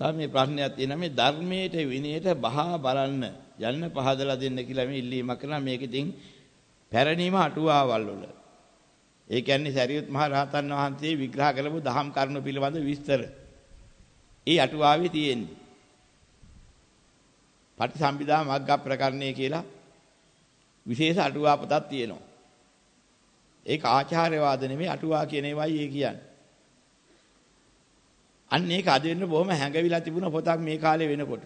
තව මේ ප්‍රශ්නයක් තියෙනවා මේ ධර්මයට විනයට බහා බලන්න යන්න පහදලා දෙන්න කියලා මේ ඉල්ලීමක් කරනවා මේක ඉතින් පැරණිම අටුවාවල් වල. ඒ කියන්නේ සරියුත් මහ රහතන් වහන්සේ විග්‍රහ කරපු දහම් කරුණු පිළිබඳ විස්තර. ඒ අටුවාවේ තියෙන්නේ. පටිසම්භිදා මග්ග ප්‍රකරණය කියලා විශේෂ අටුවා පොතක් තියෙනවා. ඒක ආචාර්යවාද නෙමෙයි අටුවා කියන ඒවායි ඒ කියන්නේ. අන්න ඒක අද වෙන්න බොහොම හැඟවිලා තිබුණ පොතක් මේ කාලේ වෙනකොට.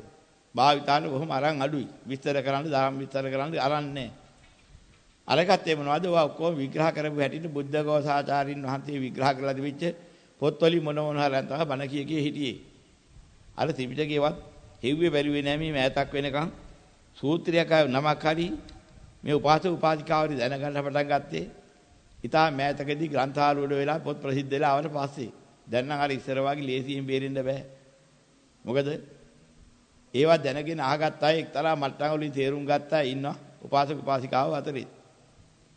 භාවිතාන බොහොම අරන් අඩුයි. විස්තර කරන්න, ධර්ම විස්තර කරන්න අරන් නැහැ. අරකට ඒ මොනවද? ඔවා ඔක්කොම විග්‍රහ කරපු හැටියට බුද්ධ ගෝසාචාරින් වහන්සේ විග්‍රහ කරලා තිබිච්ච පොත්වලින් මොන මොන හරයන් තමයි බණ කිය කිය හිටියේ. අර ත්‍රිපිටකේවත් හෙව්වේ බැරිවේ නෑ මේ මෑතක් වෙනකන් සූත්‍රයක් නමක් හරි මේ උපාසක උපාසිකාවරි දැනගන්න පටන් ගත්තේ. ඊටා මෑතකදී ග්‍රන්ථාලුවල වෙලා පොත් ප්‍රසිද්ධ වෙලා ආවට පස්සේ දැන් නම් අර ඉස්සර වගේ ලේසියෙන් බේරෙන්න බෑ. මොකද ඒවා දැනගෙන අහගත්ත අය එක්තරා මට්ටම් වලින් තේරුම් ගත්ත අය ඉන්නවා උපාසක උපාසිකාව අතරේ.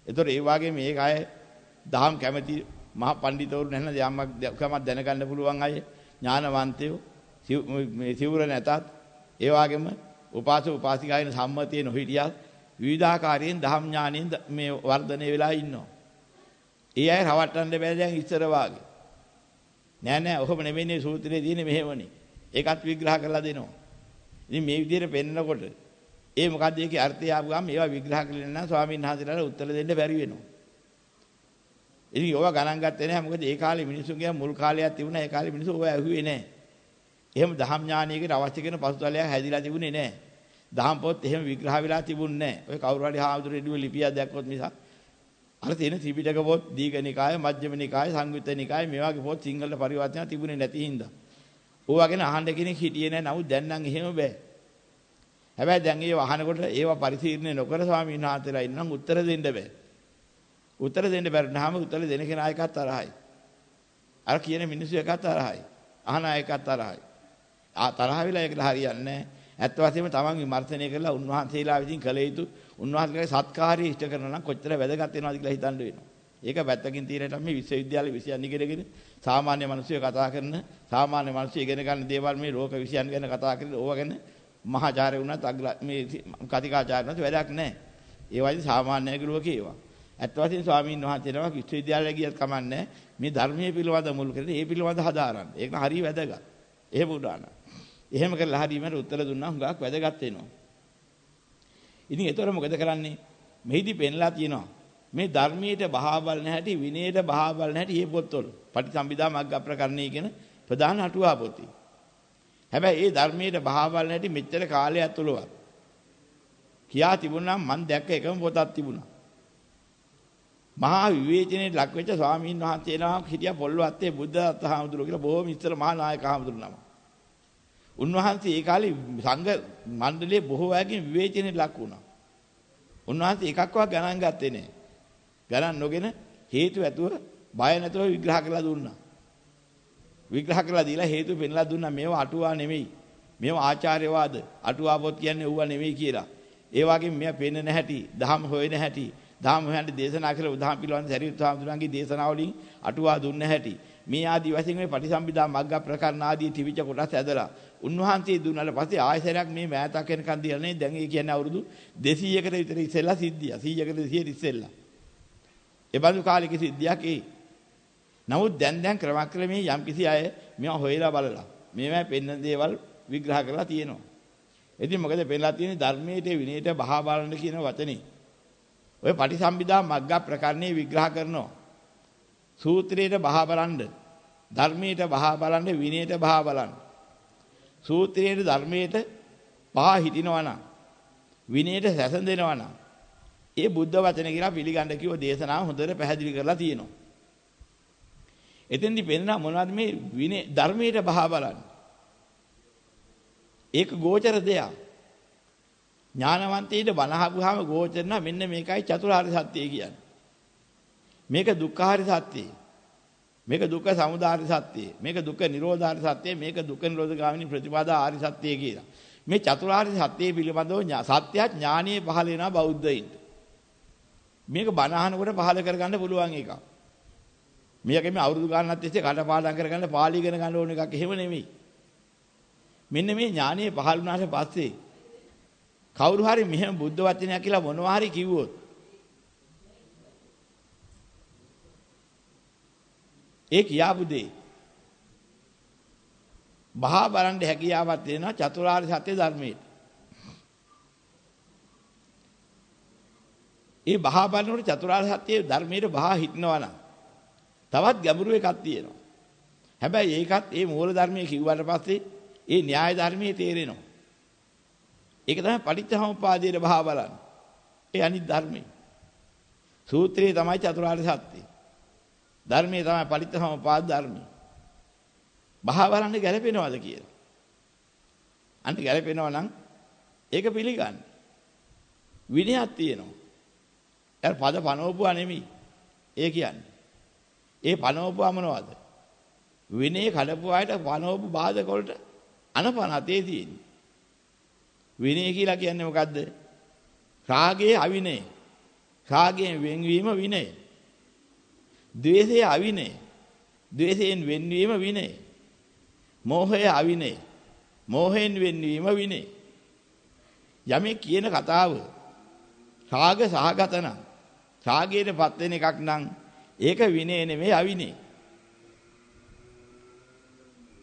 ඒතොර ඒ වගේ මේක අය දහම් කැමැති මහ පඬිතුවරු නැත්නම් යම්මක් කමක් දැනගන්න පුළුවන් අය ඥානවන්තයෝ මේ සිවුර නැතත් ඒ වගේම උපාසක උපාසිකායින සම්මතිය නොහිටියත් විවිධාකාරයෙන් දහම් ඥානයෙන් මේ වර්ධනය වෙලා ඉන්නවා. ඒ අය රවට්ටන්න බෑ දැන් ඉස්සර වාගේ. නෑ නෑ ඔහොම නෙමෙයිනේ සූත්‍රයේ තියෙන්නේ මෙහෙමනේ. ඒකත් විග්‍රහ කරලා දෙනවා. ඉතින් මේ විදිහට පෙන්නකොට ඒ මොකද්ද ඒකේ අර්ථය ආපු ගමන් ඒවා විග්‍රහ කරලා නම් ස්වාමීන් වහන්සේලාට උත්තර දෙන්න බැරි වෙනවා. ඉතින් ඕවා ගණන් ගත්තේ නැහැ මොකද ඒ කාලේ මිනිස්සුන්ගේ මුල් කාලයක් තිබුණා ඒ කාලේ මිනිස්සු ඕවා ඇහුවේ නැහැ. එහෙම දහම් ඥානයකට අවශ්‍ය කරන පසුතලයක් හැදිලා තිබුණේ නැහැ. දහම් පොත් එහෙම විග්‍රහ වෙලා තිබුණේ නැහැ. ඔය කවුරු හරි හාමුදුරුවෝ ලිපියක් දැක්කොත් මිසක් අර තියෙන ත්‍රිපිටක පොත් දීඝනිකාය මජ්ක්‍ධිම නිකාය සංයුත්ත නිකාය මේ වගේ පොත් සිංහලට පරිවර්තන තිබුණේ නැති හින්දා. ඕවා ගැන අහන්න කෙනෙක් හිටියේ නැහැ. නමුත් දැන් නම් එහෙම බෑ. හැබැයි දැන් ඒව අහනකොට ඒවා පරිශීලනය නොකර ස්වාමීන් වහන්සේලා ඉන්නම් උත්තර දෙන්න බෑ. උත්තර දෙන්න බැරිනහම උත්තර දෙන කෙනා එකක් තරහයි. අර කියන මිනිස්සු එකක් තරහයි. අහන එකක් තරහයි. ආ තරහ වෙලා ඒකට හරියන්නේ නැහැ. ඇත්ත වශයෙන්ම තමන් විමර්ශනය කරලා උන්වහන්සේලා විසින් කළ යුතු උන්වහන්සේගේ සත්කාරය ඉෂ්ට කරනවා නම් කොච්චර වැදගත් වෙනවද කියලා හිතන්න වෙනවා. ඒක පැත්තකින් තියෙනට මේ විශ්වවිද්‍යාල විෂයන් ඉගෙනගෙන සාමාන්‍ය මිනිස්සු කතා කරන සාමාන්‍ය මිනිස්සු ඉගෙන ගන්න දේවල් මේ ලෝක විෂයන් ගැන කතා කරන ඕවා ගැන මහාචාර්ය වුණත් මේ කතිකාචාර්ය වුණත් වැඩක් නැහැ. ඒ වගේ සාමාන්‍ය ගුරුවක ඒවා. ඇත්ත වශයෙන්ම ස්වාමීන් වහන්සේ නමක් විශ්වවිද්‍යාලය ගියත් කමන්නේ මේ ධර්මයේ පිළිවඳ මුල් කරගෙන ඒ පිළිවඳ හදාරන්න. ඒක හරිය වැදගත්. එහෙම උඩාන. එහෙම කරලා හරීමට උත්තර දුන්නා හුඟක් වැදගත් වෙනවා. ඉතින් ඒතර මොකද කරන්නේ? මෙහිදී පෙන්ලා තියෙනවා. මේ ධර්මයට බහා බලන හැටි විනයට බහා බලන හැටි මේ පොත්වල. පටිසම්භිදා මග්ග ප්‍රකරණේ කියන ප්‍රධාන අටුවා පොතේ. හැබැයි ඒ ධර්මයට බහා බලන හැටි මෙච්චර කාලයක් ඇතුළත කියා තිබුණා මම දැක්ක එකම පොතක් තිබුණා. මහා විවේචනයේ ලක් වෙච්ච ස්වාමීන් වහන්සේලා හිටියා පොල්වත්තේ බුද්ධදත්ත හාමුදුරුවෝ කියලා බොහොම ඉස්සර මහා නායක හාමුදුරුවෝ නම. උන්වහන්සේ ඒ කාලේ සංඝ මණ්ඩලයේ බොහෝ අයගෙන් විවේචනයේ ලක් වුණා. උන්වහන්සේ එකක්වත් ගණන් ගත්තේ නැහැ. ගණන් නොගෙන හේතු ඇතුව බය නැතුව විග්‍රහ කරලා දුන්නා. විග්‍රහ කරලා දීලා හේතු පෙන්ලා දුන්නා මේවා අටුවා නෙමෙයි. මේවා ආචාර්යවාද. අටුවා පොත් කියන්නේ ඌවා නෙමෙයි කියලා. ඒ වගේම මෙයා පෙන්වන හැටි, දහම් හොයන හැටි, දහම් හොයන්න දේශනා කරලා උදාහම් පිළිවන් සරියුත් හාමුදුරන්ගේ දේශනාවලින් අටුවා දුන්න හැටි. මේ ආදී වශයෙන් මේ පටිසම්භිදා මග්ග ප්‍රකරණ ආදී ත්‍රිවිධ කොටස් ඇදලා උන්වහන්සේ දුන්නාට පස්සේ ආයසරයක් මේ මෑතක් වෙනකන් දිනන්නේ දැන් ඒ කියන්නේ අවුරුදු 200කට විතර ඉස්සෙල්ලා සිද්ධිය. 100කට 200 ඉස්සෙල්ලා. ඒ බඳු කාලෙක සිද්ධියක් ඒ. නමුත් දැන් දැන් ක්‍රමක්‍රමයෙන් යම් කිසි අය මේවා හොයලා බලලා මේවා පෙන්න දේවල් විග්‍රහ කරලා තියෙනවා. ඉතින් මොකද පෙන්නලා තියෙන්නේ? ධර්මයේ විනයට බහා බලන කියන වචනේ. ඔය පටිසම්භිදා මග්ග ප්‍රකරණේ විග්‍රහ කරනවා. සූත්‍රයට බහා බලන්න ධර්මයට බහා බලන්න විනයට බහා බලන්න සූත්‍රයේ ධර්මයට පහ හිටිනවා නම් විනයට සැසඳෙනවා නම් ඒ බුද්ධ වචන කියලා පිළිගන්න කිව්ව දේශනාව හොඳට පැහැදිලි කරලා තියෙනවා. එතෙන්දි පෙන්නන මොනවද මේ විනය ධර්මයට බහා බලන්න. ඒක ගෝචර දෙයක්. ඥානවන්තයින්ට බණහපුවාම ගෝචර නම් මෙන්න මේකයි චතුරාර්ය සත්‍යය කියන්නේ. මේක දුක්ඛාරය සත්‍යය. මේක දුක්ඛ සමුදය සත්‍යය. මේක දුක්ඛ නිරෝධාරය සත්‍යය. මේක දුක්ඛ නිරෝධ ගාමිනී ප්‍රතිපදා ආරි සත්‍යය කියලා. මේ චතුරාර්ය සත්‍යය පිළිබඳව සත්‍ය ඥානීය පහළ වෙනවා බෞද්ධයින්ට. මේක බණ අහනකොට පහළ කරගන්න පුළුවන් එකක්. මේකෙම අවුරුදු ගානක් තිස්සේ කටපාඩම් කරගන්න පාළි ඉගෙන ගන්න ඕන එකක් එහෙම නෙමෙයි. මෙන්න මේ ඥානීය පහළ වුණාට පස්සේ කවුරු හරි මෙහෙම බුද්ධ වචනයක් කියලා මොනවා හරි කිව්වොත් ඒ කියාපු දේ බහා බලන්න හැකියාවක් දෙනවා චතුරාර්ය සත්‍ය ධර්මයේ. ඒ බහා බලනකොට චතුරාර්ය සත්‍ය ධර්මයේ බහා හිටනවා නම් තවත් ගැඹුරු එකක් තියෙනවා. හැබැයි ඒකත් ඒ මූල ධර්මයේ කිව්වට පස්සේ ඒ න්‍යාය ධර්මයේ තේරෙනවා. ඒක තමයි පටිච්චසමුපාදයේ බහා බලන්න. ඒ අනිත් ධර්මයේ. සූත්‍රයේ තමයි චතුරාර්ය සත්‍ය. ධර්මයේ තමයි පටිච්චසමුපාද ධර්මය. බහා බලන්න ගැලපෙනවද කියලා. අන්න ගැලපෙනවා නම් ඒක පිළිගන්න. විනයක් තියෙනවා. ඒ පද පනෝපුවා නෙමෙයි. ඒ කියන්නේ. ඒ පනෝපුවා මොනවද? විනේ කඩපු අයට පනෝපු බාධක වලට අනපනතේ තියෙන්නේ. විනය කියලා කියන්නේ මොකද්ද? රාගයේ අවිනය. රාගයෙන් වෙන්වීම විනය. ද්වේෂය අවිනය. ද්වේෂයෙන් වෙන්වීම විනය. මෝහය අවිනය. මෝහයෙන් වෙන්වීම විනය. යමෙක් කියන කතාව රාග සහගත නම් රාගයටපත් වෙන එකක් නම් ඒක විනය නෙමෙයි අවිනය.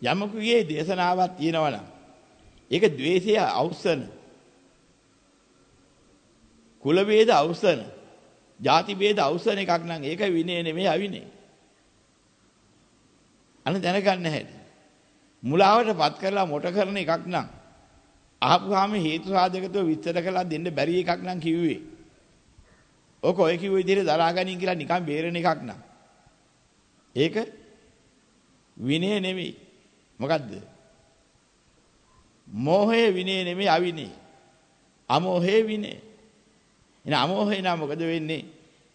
යමකුගේ දේශනාවක් තියෙනවා නම් ඒක द्वේෂය අවසන කුල වේද අවසන ಜಾති ભેද අවසන එකක් නම් ඒක විනය නෙමෙයි අවිනය. අන්න දැනගන්න හැටි. මුලාවටපත් කරලා මොට කරන එකක් නම් අහපුවාම හේතු සාධකත්ව විස්තර කරලා දෙන්න බැරි එකක් නම් කිව්වේ. ඔක ඔය කිව්ව විදිහට දරාගනින් කියලා නිකන් බේරෙන එකක් නම්. ඒක විනය නෙමෙයි. මොකද්ද? මෝහය විනය නෙමෙයි අවිනය. අමෝහය විනය. එහෙනම් අමෝහය නම් මොකද වෙන්නේ?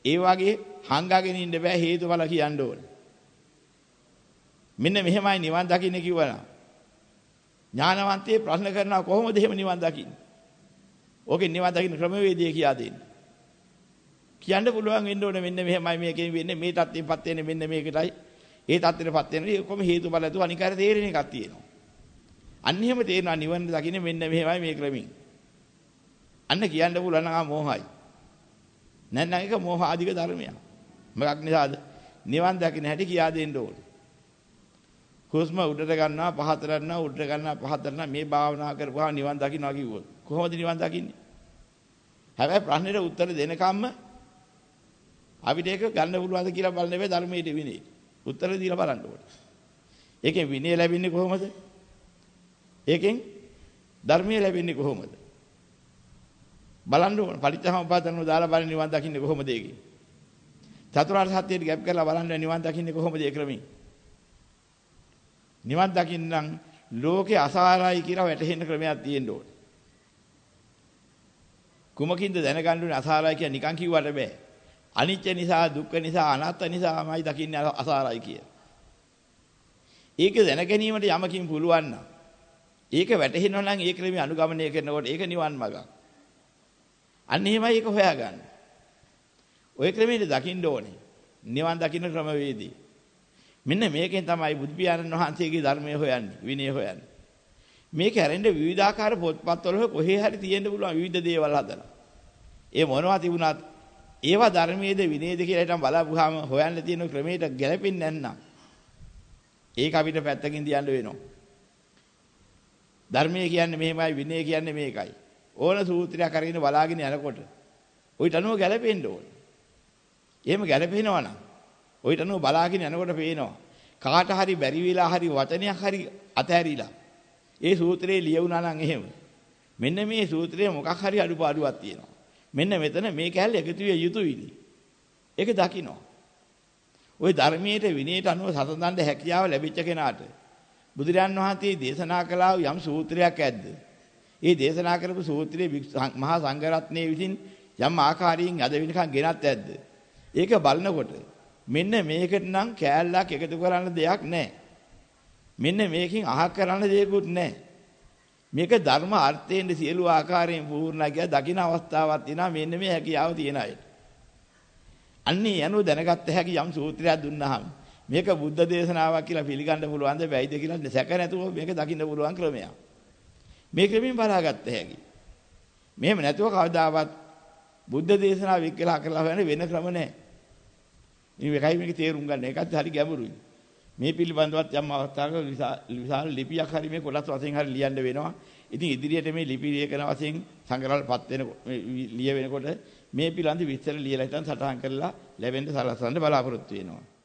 ඒ වගේ හංගාගෙන ඉන්න බෑ හේතුඵල කියන්න ඕන. මෙන්න මෙහෙමයි නිවන් දකින්න කිව්වනම්. ඥානවන්තයේ ප්‍රශ්න කරනවා කොහොමද එහෙම නිවන් දකින්නේ? ඕකේ නිවන් දකින්න ක්‍රමවේදය කියා දෙන්න. කියන්න පුළුවන් වෙන්න ඕනේ මෙන්න මෙහෙමයි මේකෙන් වෙන්නේ මේ தත්ත්වෙපත් වෙන්නේ මෙන්න මේකටයි. ඒ தත්ත්වෙපත් වෙන්නේ ඔක්කොම හේතුඵල තු අනිකාර තේරෙන එකක් තියෙනවා. අන්න එහෙම තේරෙනවා නිවන දකින්නේ මෙන්න මෙහෙමයි මේ ක්‍රමින්. අන්න කියන්න පුළුවන් නම් ආ මෝහයි. නැත්නම් ඒක මෝහ ආධික ධර්මයක්. මොකක් නිසාද? නිවන් දකින්න හැටි කියා දෙන්න ඕනේ. හුස්ම උඩට ගන්නවා පහතට ගන්නවා උඩට ගන්නවා පහතට ගන්නවා මේ භාවනා කරපුවා නිවන් දකින්නවා කිව්වොත් කොහොමද නිවන් දකින්නේ? හැබැයි ප්‍රශ්නෙට උත්තර දෙනකම්ම අපිට ඒක ගන්න පුළුවන්ද කියලා බලන්න බෑ ධර්මයේ විනේ. උත්තර දීලා බලන්න ඕනේ. ඒකෙන් විනය ලැබෙන්නේ කොහොමද? ඒකෙන් ධර්මයේ ලැබෙන්නේ කොහොමද? බලන්න ඕන පරිත්‍යාසම්පාදනව දාලා බලන්න නිවන් දකින්නේ කොහොමද ඒකේ? චතුරාර්ය සත්‍යයට ගැප් කරලා බලන්න නිවන් දකින්නේ කොහොමද ඒ ක්‍රමයෙන්? නිවන් දකින්නම් ලෝකේ අසාරයි කියලා වැටහෙන්න ක්‍රමයක් තියෙන්න ඕනේ. කුමකින්ද දැනගන්න ඕනේ අසාරයි කියලා නිකන් කිව්වට බෑ. අනිත්‍ය නිසා දුක්ඛ නිසා අනාත්ම නිසාමයි දකින්නේ අසාරයි කිය. ඒක දැන ගැනීමට යමකින් පුළුවන් නම් ඒක වැටහෙනවා නම් ඒ ක්‍රමයේ අනුගමනය කරනකොට ඒක නිවන් මඟ. අන්න එහෙමයි ඒක හොයාගන්න. ওই ක්‍රමයේ දකින්න ඕනේ. නිවන් දකින්න ක්‍රමවේදී. මෙන්න මේකෙන් තමයි බුදු පියාණන් වහන්සේගේ ධර්මය හොයන්නේ, විනය හොයන්නේ. මේක හැරෙන්න විවිධාකාර පොත්පත්වල කොහේ හරි තියෙන්න පුළුවන් විවිධ දේවල් හදලා. ඒ මොනවා තිබුණත් ඒවා ධර්මයේද විනයද කියලා හිටන් බලාපුවාම හොයන්න තියෙන ක්‍රමයට ගැලපෙන්නේ නැත්නම් ඒක අපිට පැත්තකින් තියන්න වෙනවා. ධර්මයේ කියන්නේ මෙහෙමයි විනය කියන්නේ මේකයි. ඕන සූත්‍රයක් අරගෙන බලාගෙන යනකොට ඔයිට අනුව ගැලපෙන්න ඕන. එහෙම ගැලපෙනවා නම් ඔයිට අනුව බලාගෙන යනකොට පේනවා. කාට හරි බැරි වෙලා හරි වචනයක් හරි අතහැරිලා. ඒ සූත්‍රේ ලියුණා නම් එහෙම. මෙන්න මේ සූත්‍රයේ මොකක් හරි අඩුපාඩුවක් තියෙනවා. මෙන්න මෙතන මේ කැලේ එකතු විය යුතුයිනි. ඒක දකින්න. ওই ධර්මයේ විනයට අනුව සතඳන්න හැකියාව ලැබිච්ච කෙනාට බුදුරයන් වහන්සේ දේශනා කළා යම් සූත්‍රයක් ඇද්ද? ඒ දේශනා කරපු සූත්‍රයේ මහා සංඝරත්නයේ විසින් යම් ආකාරයෙන් අද වෙනකන් ගෙනත් ඇද්ද? ඒක බලනකොට මෙන්න මේකට නම් කෑල්ලක් එකතු කරන්න දෙයක් නැහැ. මෙන්න මේකෙන් අහක් කරන්න දෙයක්වත් නැහැ. මේක ධර්ම අර්ථයෙන් සියලු ආකාරයෙන් පූර්ණයි කියලා දකින අවස්ථාවක් තියෙනවා මෙන්න මේ හැකියාව තියෙන අයට. අන්නේ යනු දැනගත්ත හැකි යම් සූත්‍රයක් දුන්නාම මේක බුද්ධ දේශනාවක් කියලා පිළිගන්න පුළුවන්ද බැයිද කියලා සැක නැතුව මේක දකින්න පුළුවන් ක්‍රමයක්. මේ ක්‍රමයෙන් බලාගත්ත හැකි. මෙහෙම නැතුව කවදාවත් බුද්ධ දේශනාව විකලා කරලා හොයන වෙන ක්‍රම නැහැ. මේ එකයි මේක තේරුම් ගන්න. ඒකත් හරි ගැඹුරුයි. මේ පිළිබඳවත් යම් අවස්ථාවක විශාල ලිපියක් හරි මේ කොටස් වශයෙන් හරි ලියන්න වෙනවා. ඉතින් ඉදිරියට මේ ලිපි ලේඛන වශයෙන් සංග්‍රහවලපත් වෙන ලිය වෙනකොට මේ පිළිබඳ විස්තර ලියලා හිටන් සටහන් කරලා ලැබෙන්න සලස්වන්න බලාපොරොත්තු වෙනවා.